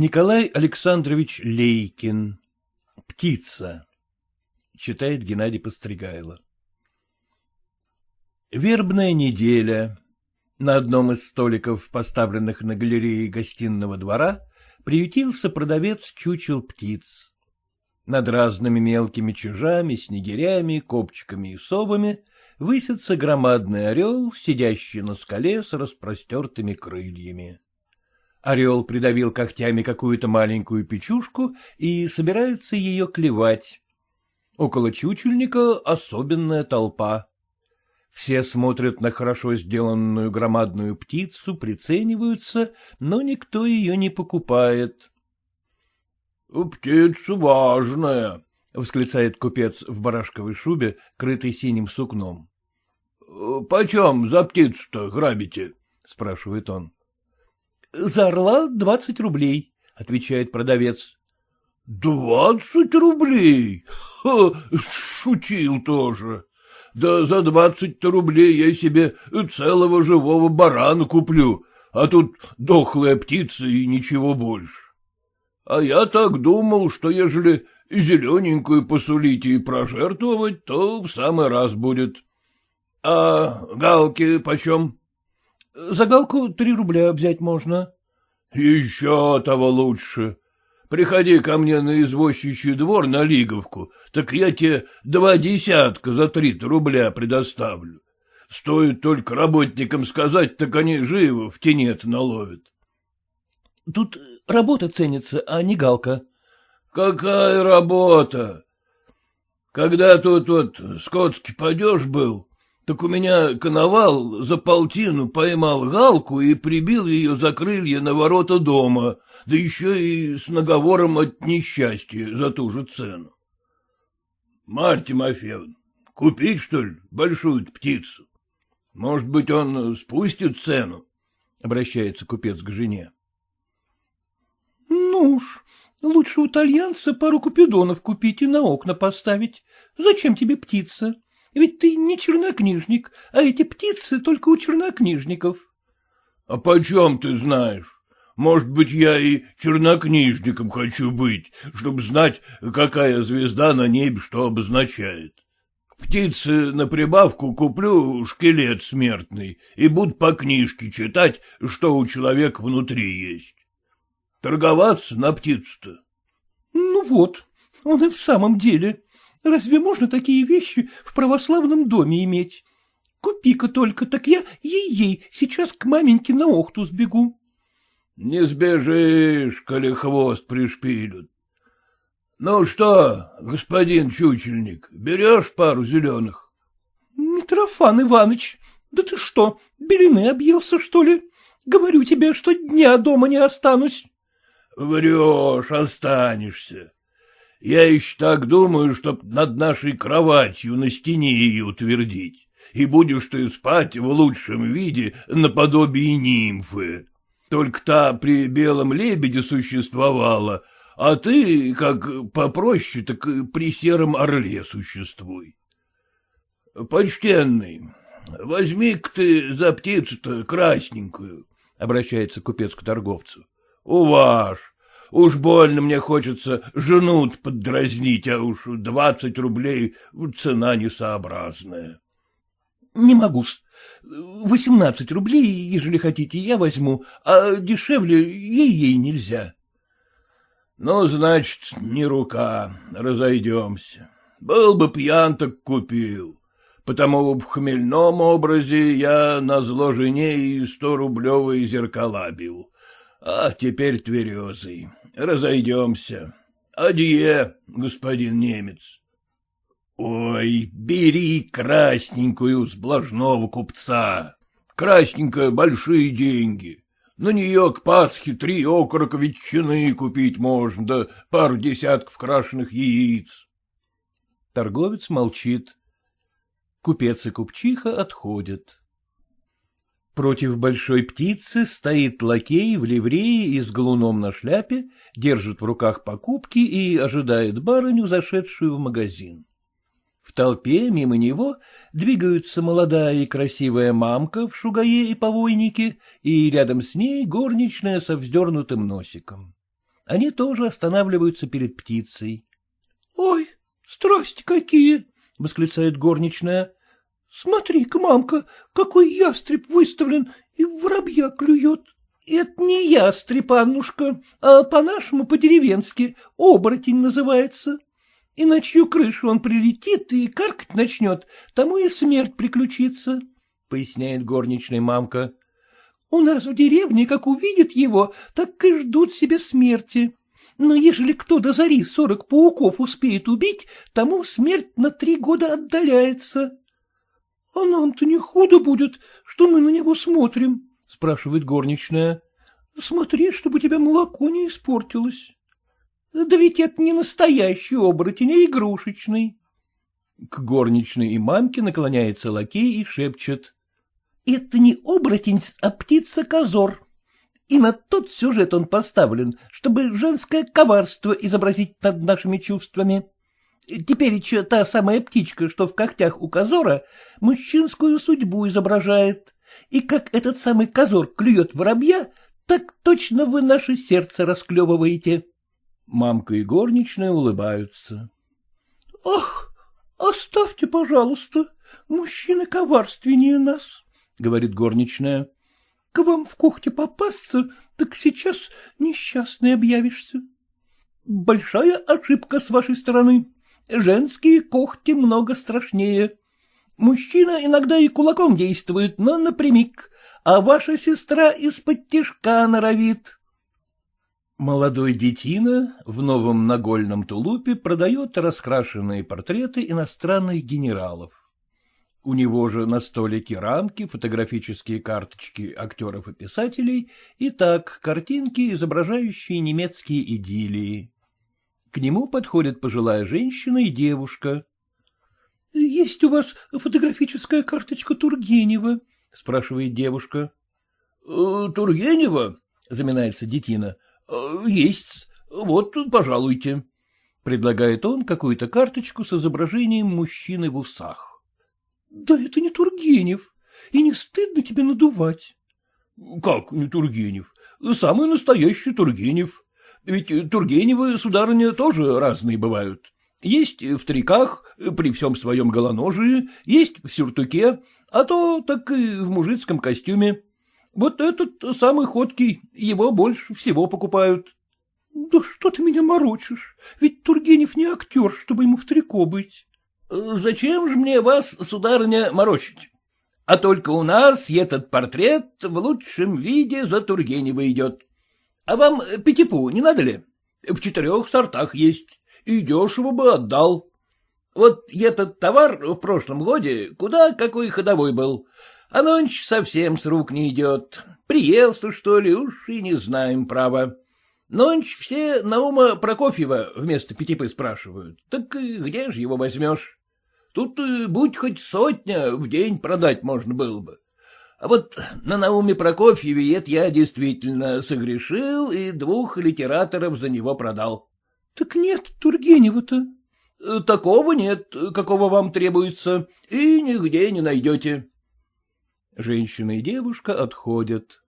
Николай Александрович Лейкин. Птица. Читает Геннадий Постригайло. Вербная неделя. На одном из столиков, поставленных на галерее гостиного двора, приютился продавец чучел птиц. Над разными мелкими чужами, снегирями, копчиками и совами высится громадный орел, сидящий на скале с распростертыми крыльями. Орел придавил когтями какую-то маленькую печушку и собирается ее клевать. Около чучельника особенная толпа. Все смотрят на хорошо сделанную громадную птицу, прицениваются, но никто ее не покупает. — Птица важная, — восклицает купец в барашковой шубе, крытой синим сукном. — Почем за птицу-то грабите? — спрашивает он. — За орла двадцать рублей, — отвечает продавец. — Двадцать рублей? Ха, шутил тоже. Да за двадцать-то рублей я себе целого живого барана куплю, а тут дохлая птица и ничего больше. А я так думал, что ежели зелененькую посулить и прожертвовать, то в самый раз будет. А галки почем? За галку три рубля взять можно. — Еще того лучше. Приходи ко мне на извозчичий двор на Лиговку, так я тебе два десятка за три рубля предоставлю. Стоит только работникам сказать, так они живо в тенет наловят. — Тут работа ценится, а не галка. — Какая работа? Когда тут вот скотский падеж был, так у меня коновал за полтину поймал галку и прибил ее за крылья на ворота дома, да еще и с наговором от несчастья за ту же цену. — Марь Тимофеевна, купить, что ли, большую птицу? Может быть, он спустит цену? — обращается купец к жене. — Ну уж, лучше у итальянца пару купидонов купить и на окна поставить. Зачем тебе птица? Ведь ты не чернокнижник, а эти птицы только у чернокнижников. — А почем ты знаешь? Может быть, я и чернокнижником хочу быть, чтобы знать, какая звезда на небе что обозначает. К птице на прибавку куплю шкелет смертный и буду по книжке читать, что у человека внутри есть. Торговаться на птицу-то? — Ну вот, он и в самом деле, Разве можно такие вещи в православном доме иметь? Купи-ка только, так я ей-ей сейчас к маменьке на охту сбегу. — Не сбежишь, коли хвост пришпилют. — Ну что, господин чучельник, берешь пару зеленых? — Митрофан Иваныч, да ты что, белины объелся, что ли? Говорю тебе, что дня дома не останусь. — Врешь, останешься. Я еще так думаю, чтоб над нашей кроватью на стене ее утвердить, и будешь ты спать в лучшем виде наподобие нимфы. Только та при белом лебеде существовала, а ты, как попроще, так при сером орле существуй. Почтенный, возьми-ка ты за птицу-то красненькую, — обращается купец к торговцу. — Уваж, Уж больно мне хочется жену поддразнить, а уж двадцать рублей цена несообразная. — Не могу-с. Восемнадцать рублей, ежели хотите, я возьму, а дешевле ей-ей нельзя. — Ну, значит, не рука, разойдемся. Был бы пьян, так купил. Потому в хмельном образе я на зло жене и сто рублевые зеркала бил. А теперь тверезый. Разойдемся. Адье, господин немец. Ой, бери красненькую с блажного купца. Красненькая — большие деньги. На нее к Пасхе три окорока ветчины купить можно, да пару десятков крашеных яиц. Торговец молчит. Купец и купчиха отходят. Против большой птицы стоит лакей в ливрее и с галуном на шляпе, держит в руках покупки и ожидает барыню, зашедшую в магазин. В толпе мимо него двигаются молодая и красивая мамка в шугае и повойнике, и рядом с ней горничная со вздернутым носиком. Они тоже останавливаются перед птицей. — Ой, страсти какие! — восклицает горничная. — Смотри-ка, мамка, какой ястреб выставлен и воробья клюет. — Это не ястреб, Аннушка, а по-нашему, по-деревенски, оборотень называется. И на чью крышу он прилетит и каркать начнет, тому и смерть приключится, — поясняет горничная мамка. — У нас в деревне, как увидят его, так и ждут себе смерти. Но ежели кто до зари сорок пауков успеет убить, тому смерть на три года отдаляется. — А нам-то не худо будет, что мы на него смотрим, — спрашивает горничная. — Смотри, чтобы тебя молоко не испортилось. — Да ведь это не настоящий оборотень, а игрушечный. К горничной и мамке наклоняется лакей и шепчет. — Это не оборотень, а птица-козор. И на тот сюжет он поставлен, чтобы женское коварство изобразить над нашими чувствами. Теперь еще та самая птичка, что в когтях у козора, мужчинскую судьбу изображает. И как этот самый козор клюет воробья, так точно вы наше сердце расклевываете. Мамка и горничная улыбаются. — Ах, оставьте, пожалуйста, мужчины коварственнее нас, — говорит горничная к вам в кухне попасться, так сейчас несчастный объявишься. Большая ошибка с вашей стороны. Женские когти много страшнее. Мужчина иногда и кулаком действует, но напрямик, а ваша сестра из-под тишка норовит. Молодой детина в новом нагольном тулупе продает раскрашенные портреты иностранных генералов. У него же на столике рамки, фотографические карточки актеров и писателей и так картинки, изображающие немецкие идиллии. К нему подходит пожилая женщина и девушка. — Есть у вас фотографическая карточка Тургенева? — спрашивает девушка. «Э, — Тургенева? — заминается детина. «Э, — Есть. Вот, пожалуйте. Предлагает он какую-то карточку с изображением мужчины в усах. — Да это не Тургенев. И не стыдно тебе надувать? — Как не Тургенев? Самый настоящий Тургенев. Ведь Тургеневы, сударыня, тоже разные бывают. Есть в триках, при всем своем голоножии, есть в сюртуке, а то так и в мужицком костюме. Вот этот самый ходкий, его больше всего покупают. — Да что ты меня морочишь? Ведь Тургенев не актер, чтобы ему в трико быть. — Зачем же мне вас, сударыня, морочить? А только у нас этот портрет в лучшем виде за Тургенева идет. А вам пятипу не надо ли? В четырех сортах есть, и дешево бы отдал. Вот этот товар в прошлом годе куда какой ходовой был, а ночь совсем с рук не идет. Приелся, что ли, уж и не знаем, право. Ночь все Наума Прокофьева вместо пятипы спрашивают. Так где же его возьмешь? Тут э, будь хоть сотня, в день продать можно было бы. А вот на Науме Прокофьеве это я действительно согрешил и двух литераторов за него продал. — Так нет Тургенева-то. Э, — Такого нет, какого вам требуется, и нигде не найдете. Женщина и девушка отходят.